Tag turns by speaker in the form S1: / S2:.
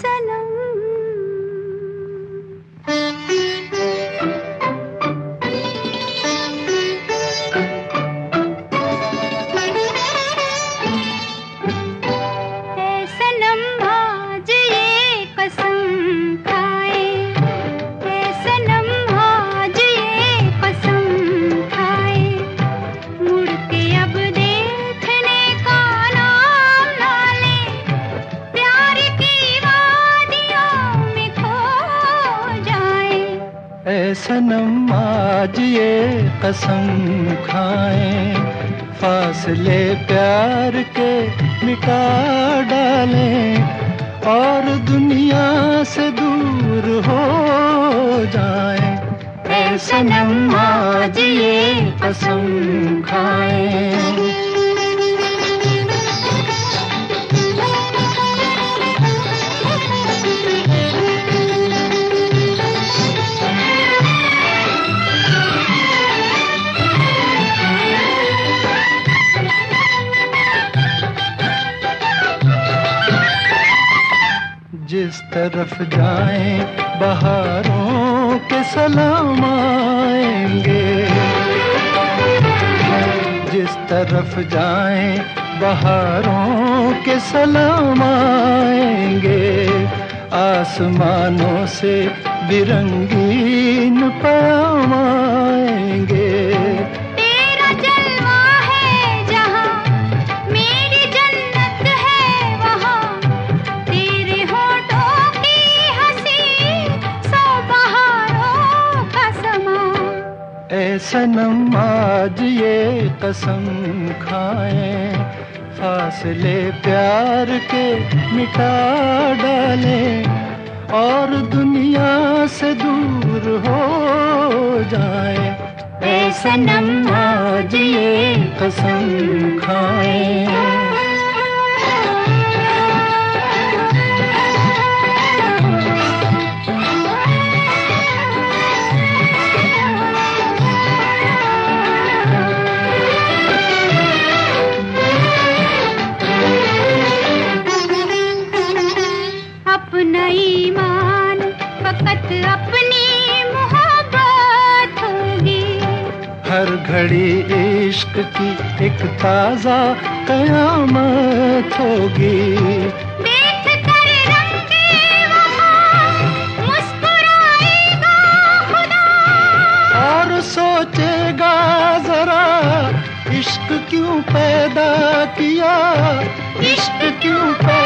S1: सलाम
S2: ए सनम आज ये कसम खाए, फासले प्यार के मिटा डालें और दुनिया से दूर हो जाए। ए सनम आज ये कसम खाए। जिस तरफ़ जाएँ, बहारों के सलाम आएँगे। जिस तरफ़ जाएँ, बहारों के सलाम आएँगे। आसमानों से बिरंगीन पैम सनम आज ये कसम खाए। फासले प्यार के मिटा डालें और दुनिया से दूर हो जाए। ए सनम आज ये कसम खाए। घड़ी इश्क की एक ताज़ा कयामत होगी। सोचेगा जरा इश्क क्यों पैदा किया? इश्क क्यों पैदा